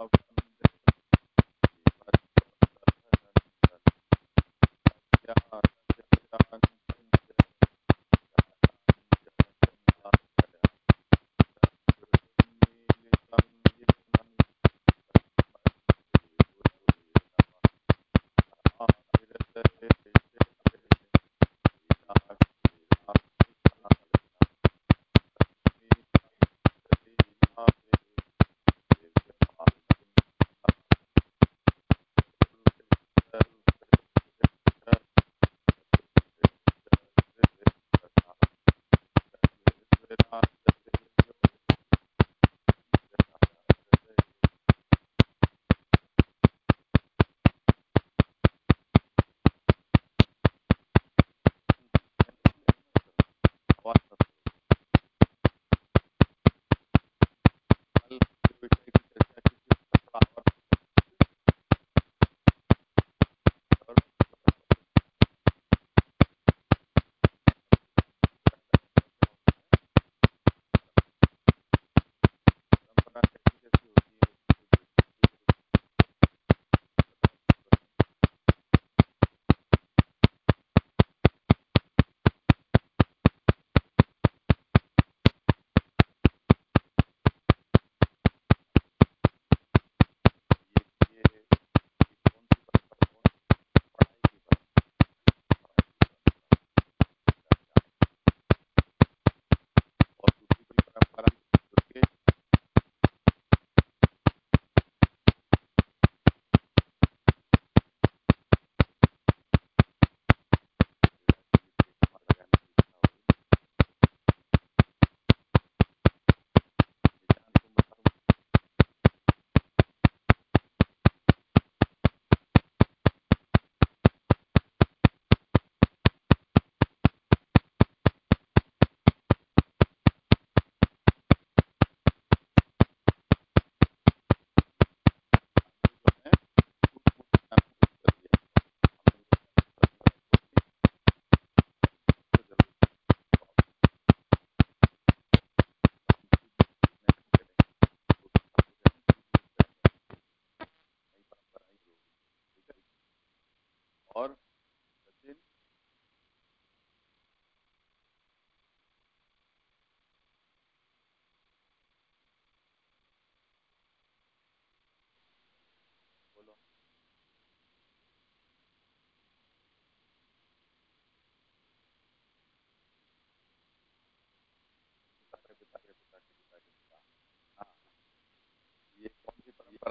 of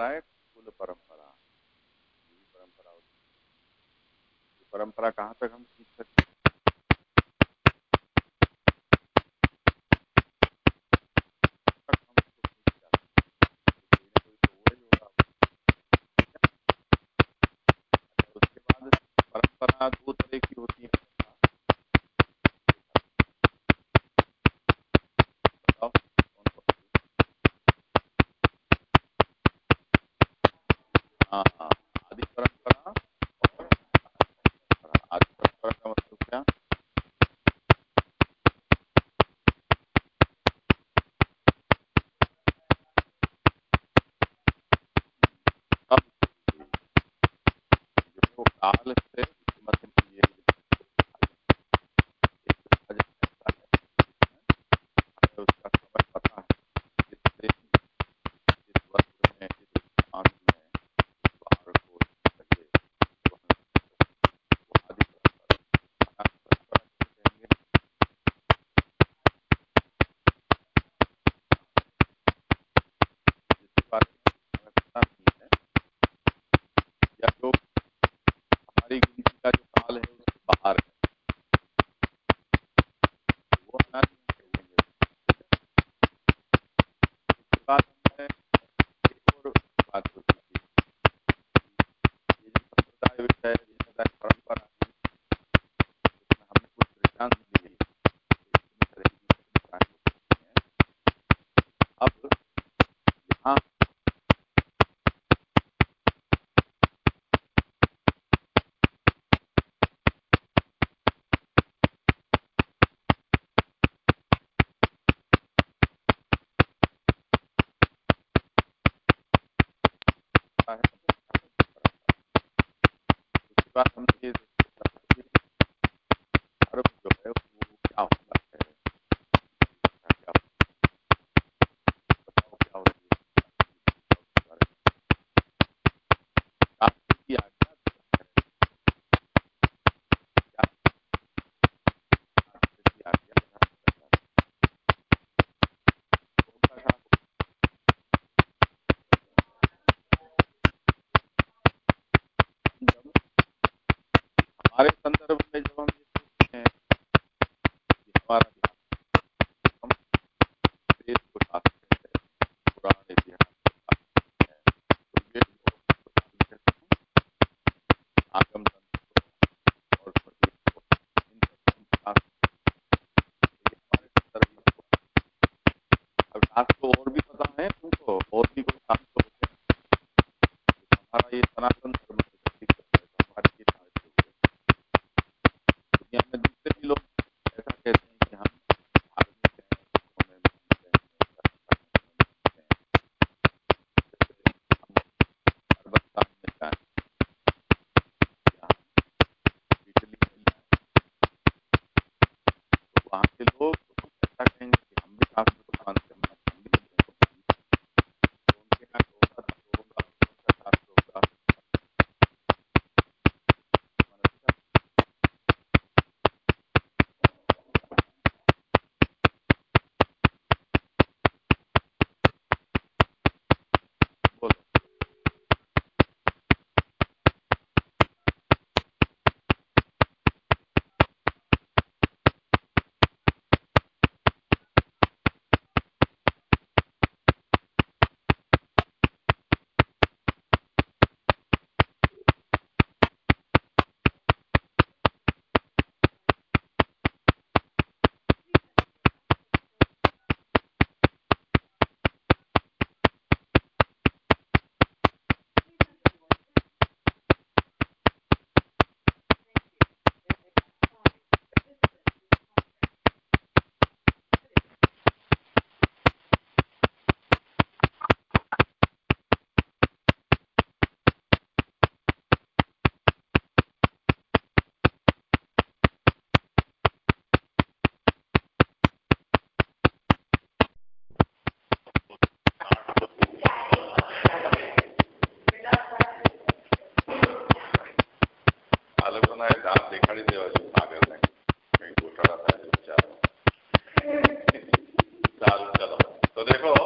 परंपरा है कुल परंपरा यही परंपरा होती है। परंपरा कहाँ तक हम सीख सकते परंपरा चलो तो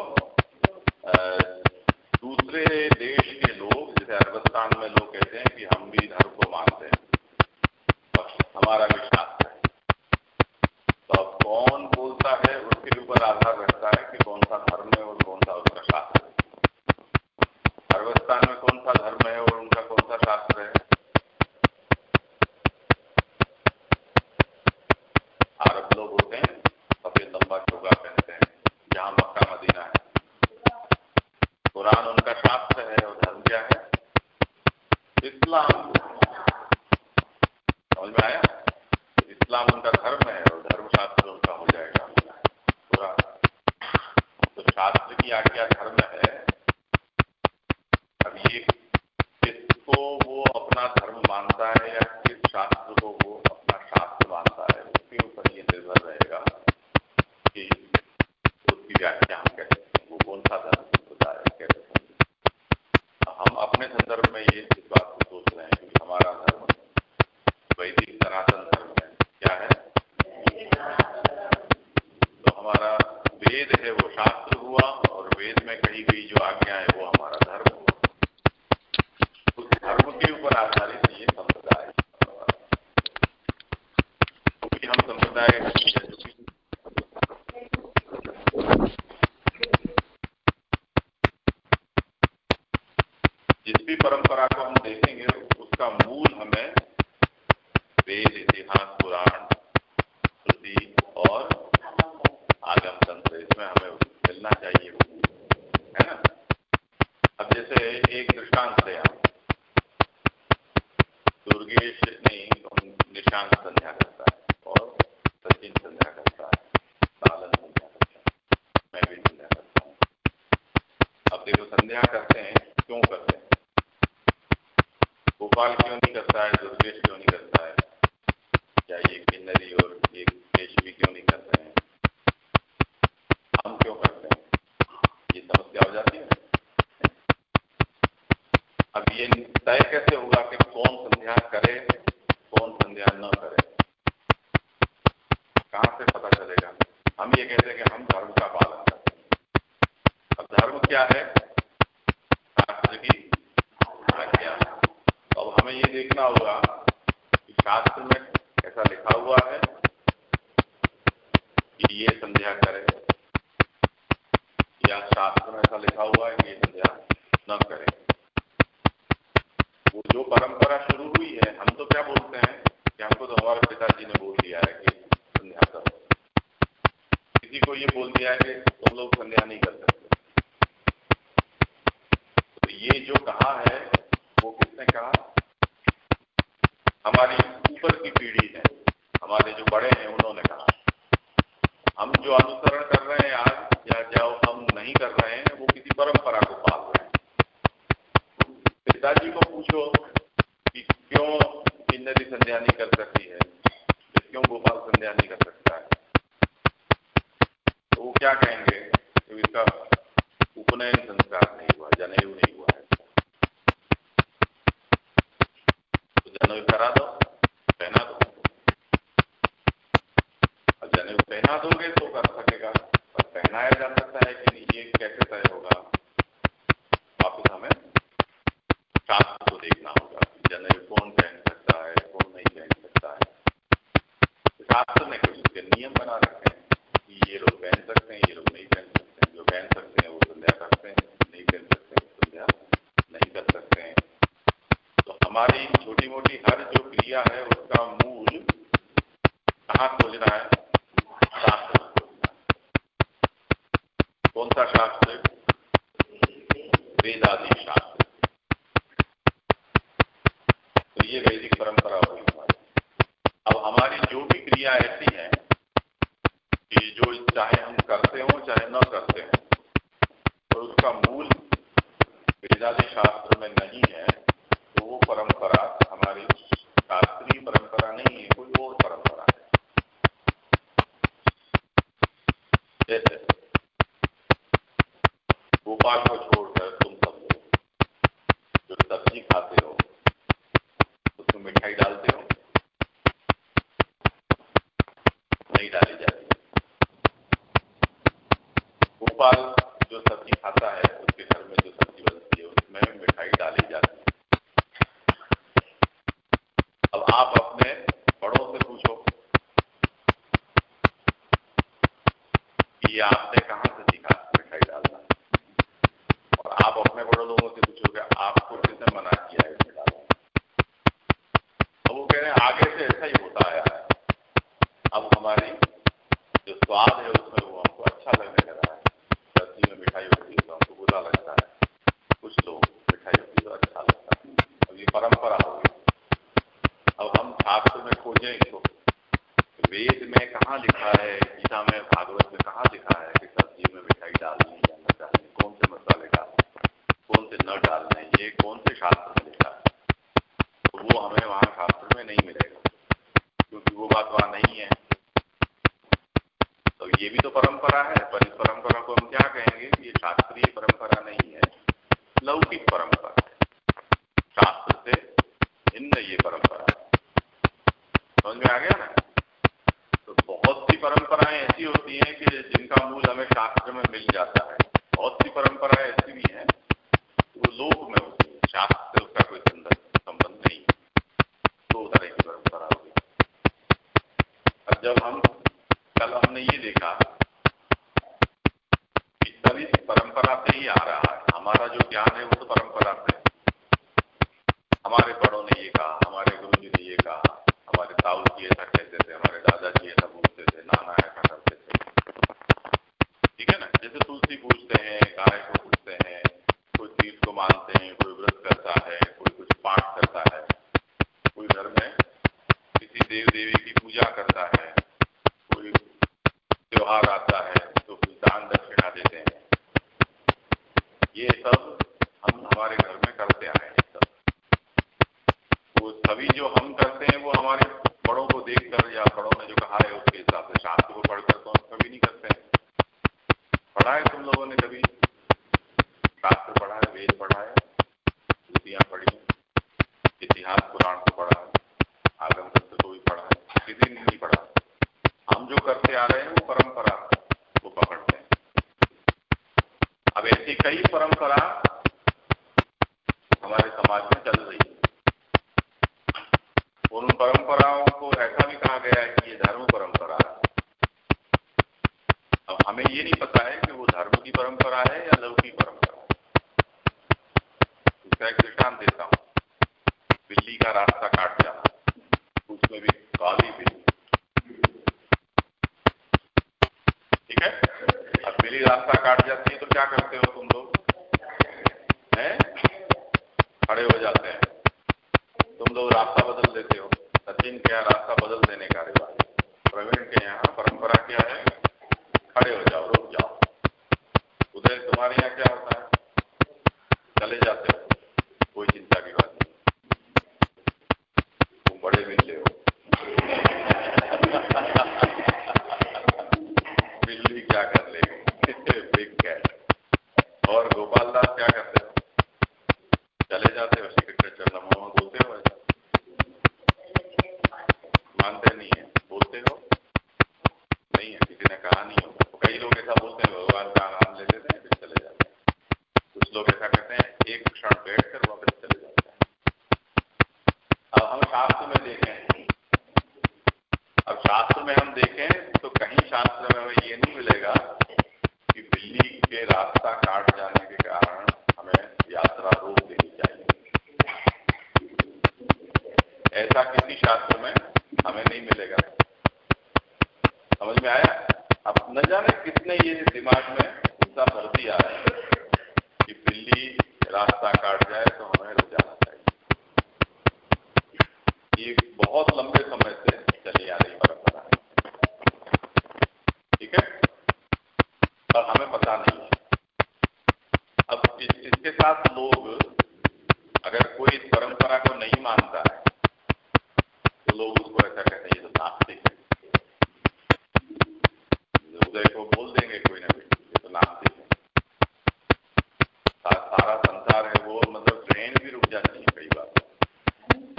करता है तो दुर्वेश क्यों नहीं करता है? क्या ये किन्नरी और ये केशवी क्यों नहीं करते हैं? हम क्यों करते हैं? ये समस्या हो जाती है। अब ये तय कैसे होगा कि कौन संध्या करे, कौन संध्या न करे? कहाँ से पता चलेगा? हम ये कहते हैं कि हम धर्म का पालन करते हैं। अब धर्म क्या है? हमें ये देखना होगा कि शास्त्र में ऐसा लिखा हुआ है कि ये संध्या करे। या शास्त्र में ऐसा लिखा हुआ है कि ये संध्या न करे। वो जो परंपरा शुरू हुई है, हम तो क्या बोलते हैं कि हमको तो हमारे पिताजी ने बोल दिया है कि संध्या करो। किसी को ये बोल दिया है कि तुम लोग संध्या नहीं कर सकते। तो ये जो कहा है, वो किसने कहा? हमारी ऊपर की पीढ़ी है। हमारे जो बड़े हैं, उन्होंने कहा। हम जो अनुसरण कर रहे हैं आज, या जो हम नहीं कर रहे हैं, वो किसी परंपरा को पाल रहे हैं। पिताजी को पूछो कि क्यों किन्नरी संध्या नहीं कर सकती है? क्यों गोपाल संध्या नहीं कर सकता है? तो वो क्या कहेंगे? इसका उपनयन संस्कार नहीं हुआ, जनेऊ नहीं हुआ। जनेऊ करा दो पहना दो जनेऊ पहना दोगे तो कर सकेगा पर पहनाया जा सकता है कि नहीं ये कैसे तय होगा वापस हमें शास्त्र को देखना होगा जनेऊ कौन पहन सकता है कौन नहीं पहन सकता है शास्त्र ने कुछ उसके नियम बना रखे हैं कि ये लोग पहन सकते हैं ये लोग परंपरा होगी हमारी अब हमारी जो भी क्रिया ऐसी है कि जो चाहे हम करते हो, चाहे न करते हो, और उसका मूल शास्त्र में नहीं है तो वो परंपरा हमारी अब हमारी जो स्वाद है उसमें वो हमको अच्छा लगने लगा है। सब्ज़ी में मिठाई होती है तो हमको बुरा लगता है। कुछ लोग मिठाई होती है तो अच्छा लगता है। अब ये परंपरा हो गई। अब हम शास्त्र में खोजें इसको वेद में कहाँ लिखा है, गीता में भागवत में शास्त्र में मिल जाता है। बहुत सी परंपराएँ ऐसी भी हैं तो लोक में होती है, शास्त्र उसका कोई संबंध नहीं दो तरह की परंपरा होगी अब जब हम कल हमने ये देखा परंपरा से ही आ रहा है। हमारा जो ज्ञान है, वो तो परंपरा से हमारे बड़ों ने ये कहा, हमारे गुरु जी ने ये कहा, हमारे ताऊ जी ऐसा कहते थे, हमारे दादाजी ऐसा बोलते थे, नाना tribos हमें ये नहीं पता है कि वो धर्म की परंपरा है या लवकी परंपरा है। इसका एक दृष्टान देता हूँ। बिल्ली का रास्ता काट जाना, उसमें भी काली बिल्ली। ठीक है? अब बिल्ली रास्ता काट जाती है तो क्या करते हो तुम लोग? हैं? खड़े हो जाते हैं। तुम लोग रास्ता बदल देते हो। सचिन क्या रास्ता बदल देने का रिवाज प्रवीण के यहाँ परंपरा क्या है? खड़े हो जाओ रुक जाओ उधर तुम्हारे यहाँ क्या होता levanta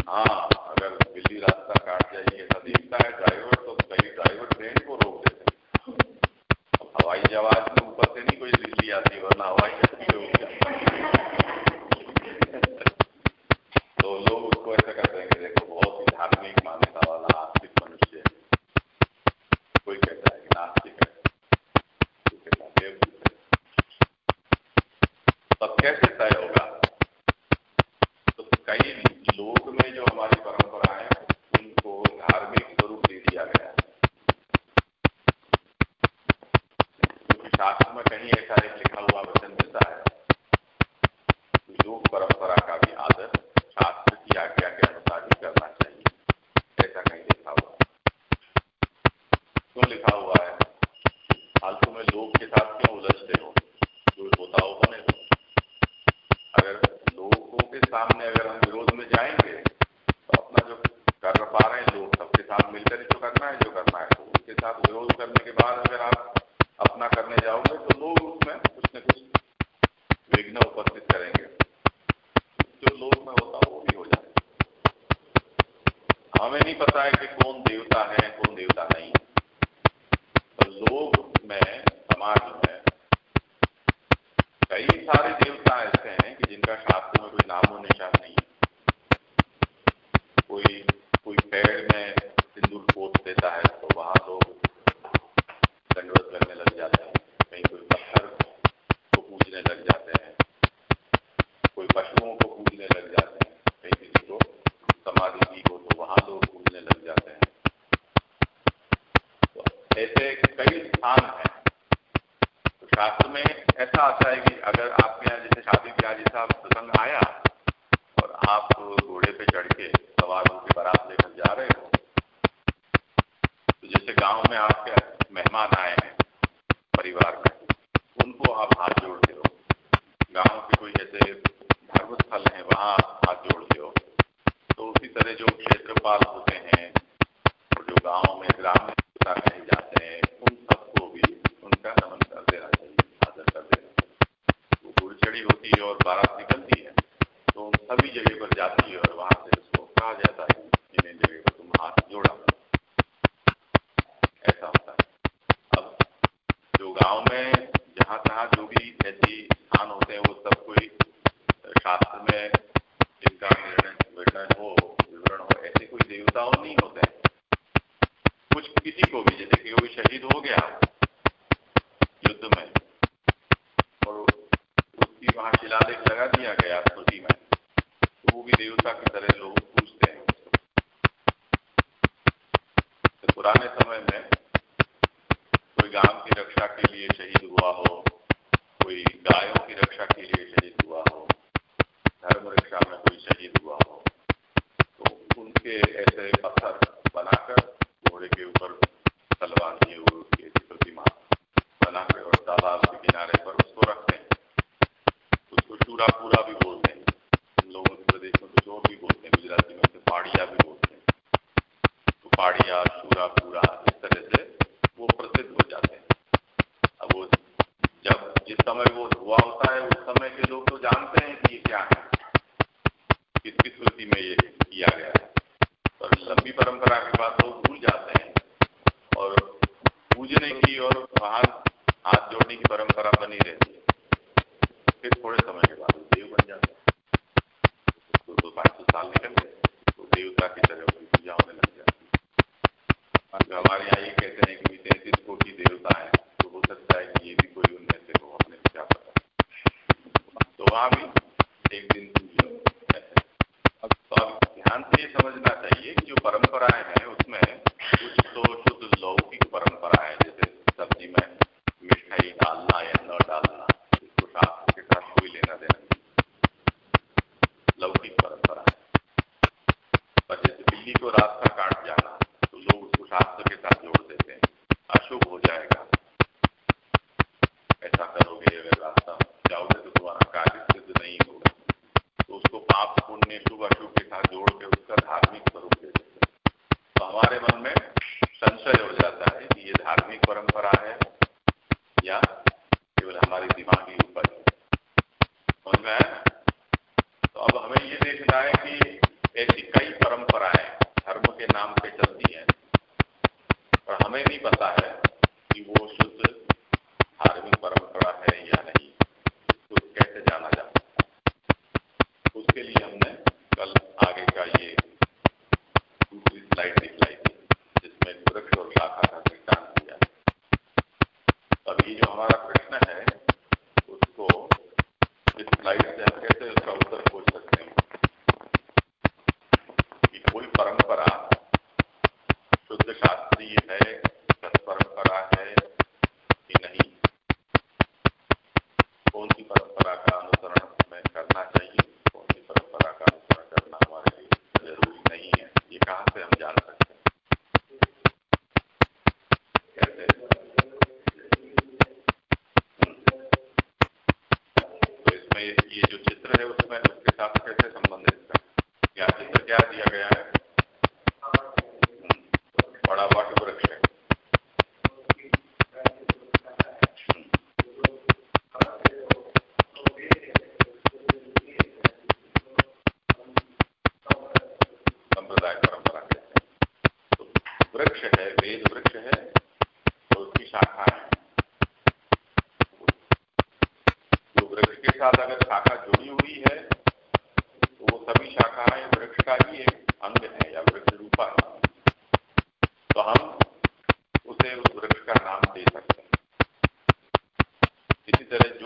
Ah. करने के बाद अगर आप अपना करने जाओगे तो लोग उसमें कुछ न कुछ विघ्न उपस्थित करेंगे। जो लोग में होता वो भी हो जाए। हमें नहीं पता है कि कौन देवता है, कौन देवता नहीं। तो लोग में, समाज में कई सारे देवता ऐसे हैं कि जिनका शास्त्र में कोई नामो निशान नहीं है। कोई कोई पेड़ में सिंदूर पोत देता है स्थल है वहाँ हाथ जोड़ते हो तो उसी तरह जो क्षेत्रपाल थोड़े के ऊपर Eastward up. कोई परंपरा शुद्ध शास्त्रीय है considera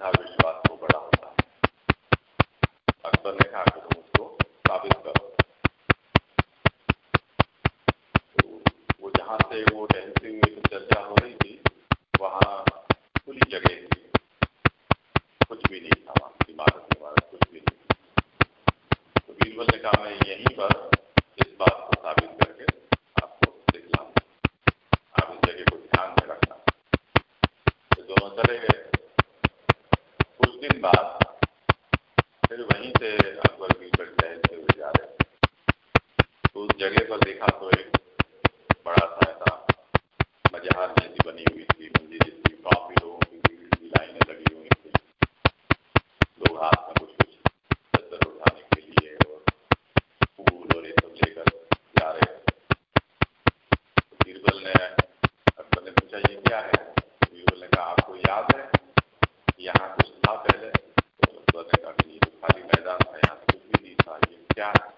था विश्वास को बड़ा होता है अकबर ने कहा कि तुम उसको साबित करो। तो वो जहाँ से वो डेंसिंग हुए जो चर्चा हो रही थी, वहाँ खुली जगह थी। कुछ भी नहीं था वहाँ इमारत इमारत कुछ भी नहीं तो बीरबल ने कहा, मैं यहीं पर देखा तो एक बड़ा सा ऐसा मजहार जैसी बनी हुई थी मंदिर जैसी काफ़ी लोगों की भीड़ की लाइने लगी हुई थी। लोग हाथ में कुछ कुछ दस्तर उठाने के लिए और फूल और ये सब लेकर जा रहे थे। बीरबल ने अकबर ने पूछा, ये क्या है? बीरबल ने कहा, आपको याद है यहाँ कुछ था पहले? तो अकबर ने कहा तो खाली मैदान था, यहाँ तो कुछ भी नहीं था। ये क्या है?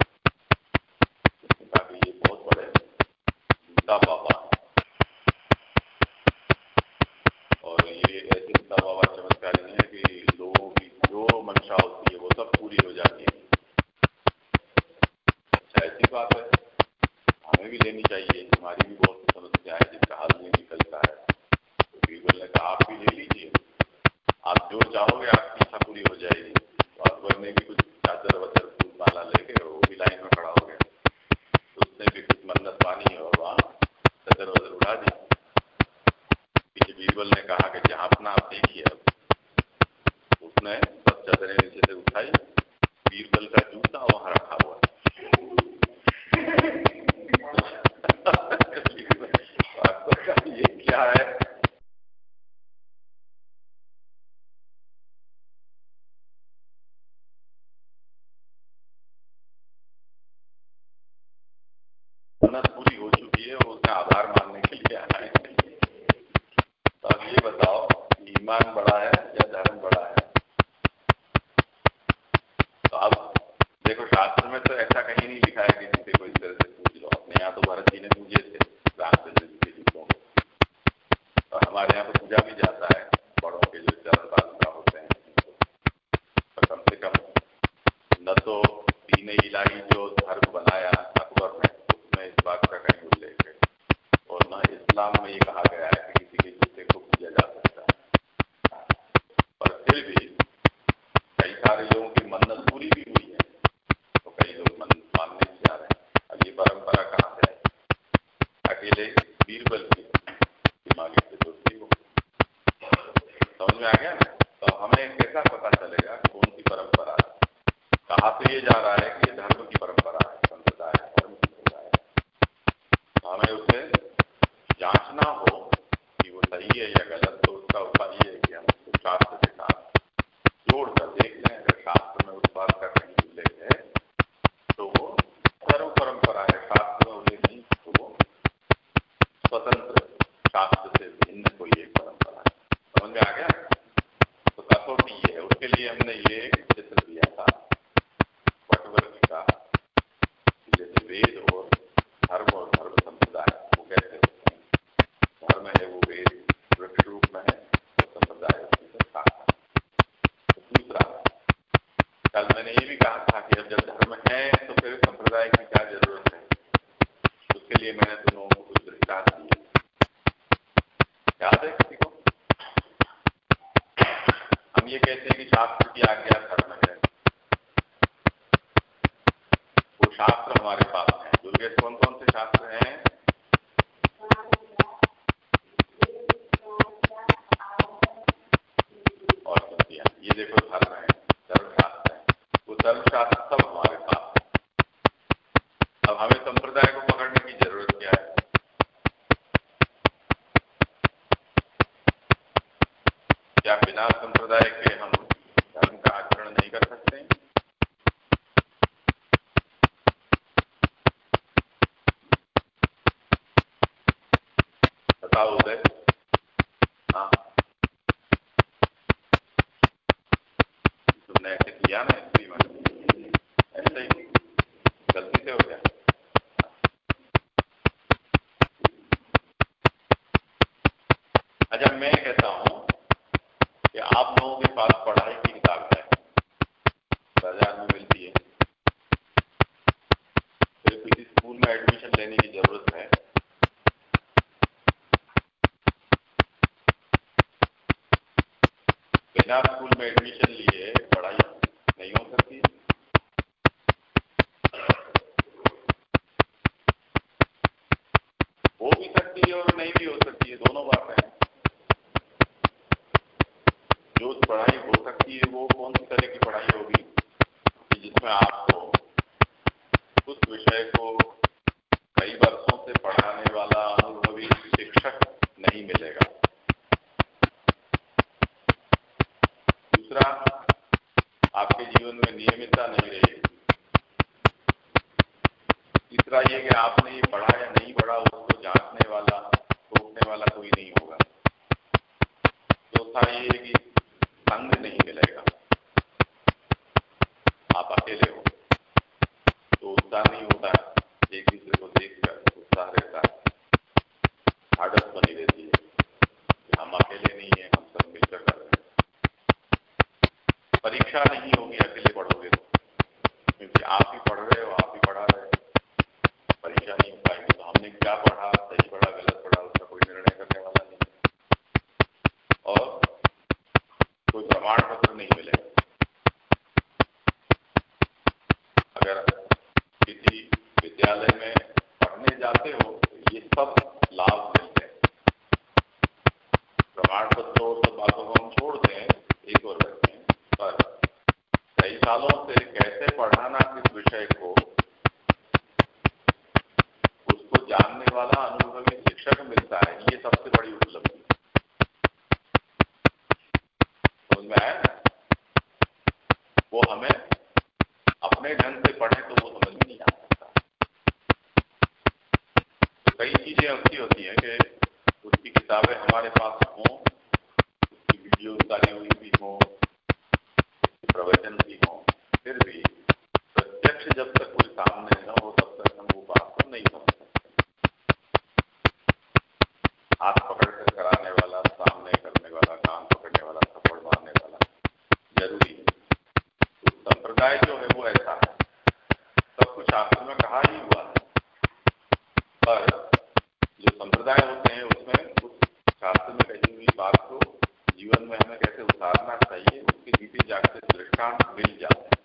चाहिए। हमारी भी बहुत समस्या है जिसका हल नहीं निकलता है। तो बीरबल ने कहा आप भी ले लीजिए। आप जो चाहोगे, आप ईमान बड़ा है या धर्म बड़ा है? तो अब देखो, शास्त्र में तो ऐसा कहीं नहीं लिखा है कि किसी को इस तरह से पूछ लो। अपने यहाँ तो भरत जी ने पूछे थे, रामचंद्र जी के जीतों को और हमारे यहाँ तो पूजा भी जाता है, बड़ों के जो चरण बालिका होते हैं तो कम से कम न तो दीन इलाही जो धर्म बनाया अकबर ने, उसमें इस बात का कहीं उल्लेख है। और न इस्लाम में ये ನಾವ್ ಸಂಪ್ರದಾಯಕ್ಕೆ जो पढ़ाई हो सकती है, वो कौन सी तरह की पढ़ाई होगी? जिसमें आपको उस विषय को कई वर्षों से पढ़ाने वाला अनुभवी शिक्षक नहीं मिलेगा। दूसरा, आपके जीवन में नियमितता नहीं रहेगी। तीसरा ये कि आपने ये पढ़ा या नहीं पढ़ा, उसको जांचने वाला, रोकने वाला कोई नहीं होगा। चौथा ये है कि संग नहीं मिलेगा। आप अकेले हो। Dale, me शास्त्र तो में कही हुई बात को, जीवन में हमें कैसे उतारना चाहिए, उसके जीते जागते दृष्टांत मिल जाते हैं।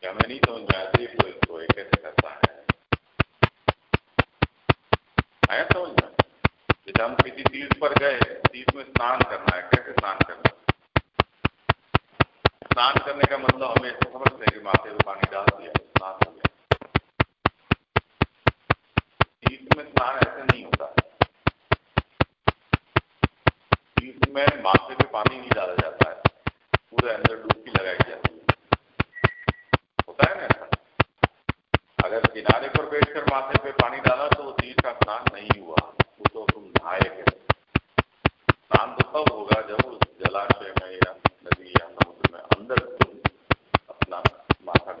क्या नहीं समझ में आती है तो कैसे करता है? आया समझ में? जैसे हम किसी तीर्थ पर गए, तीर्थ में स्नान करना है, कैसे स्नान करना स्नान करने का मतलब हमें ऐसा समझते हैं कि माथे में पानी डाल दिया, स्नान हो गया। तीर्थ में स्नान ऐसे नहीं होता। में माथे पे पानी नहीं डाला जाता है। पूरे अंदर डुबकी लगाई जाती है। होता है ना ऐसा? अगर किनारे पर बैठकर माथे पे पानी डाला तो तीर का स्नान नहीं हुआ। वो तो तुम नहाए गए स्नान तो तब होगा जब उस जलाशय में या नदी या समुद्र में अंदर तुम अपना माथा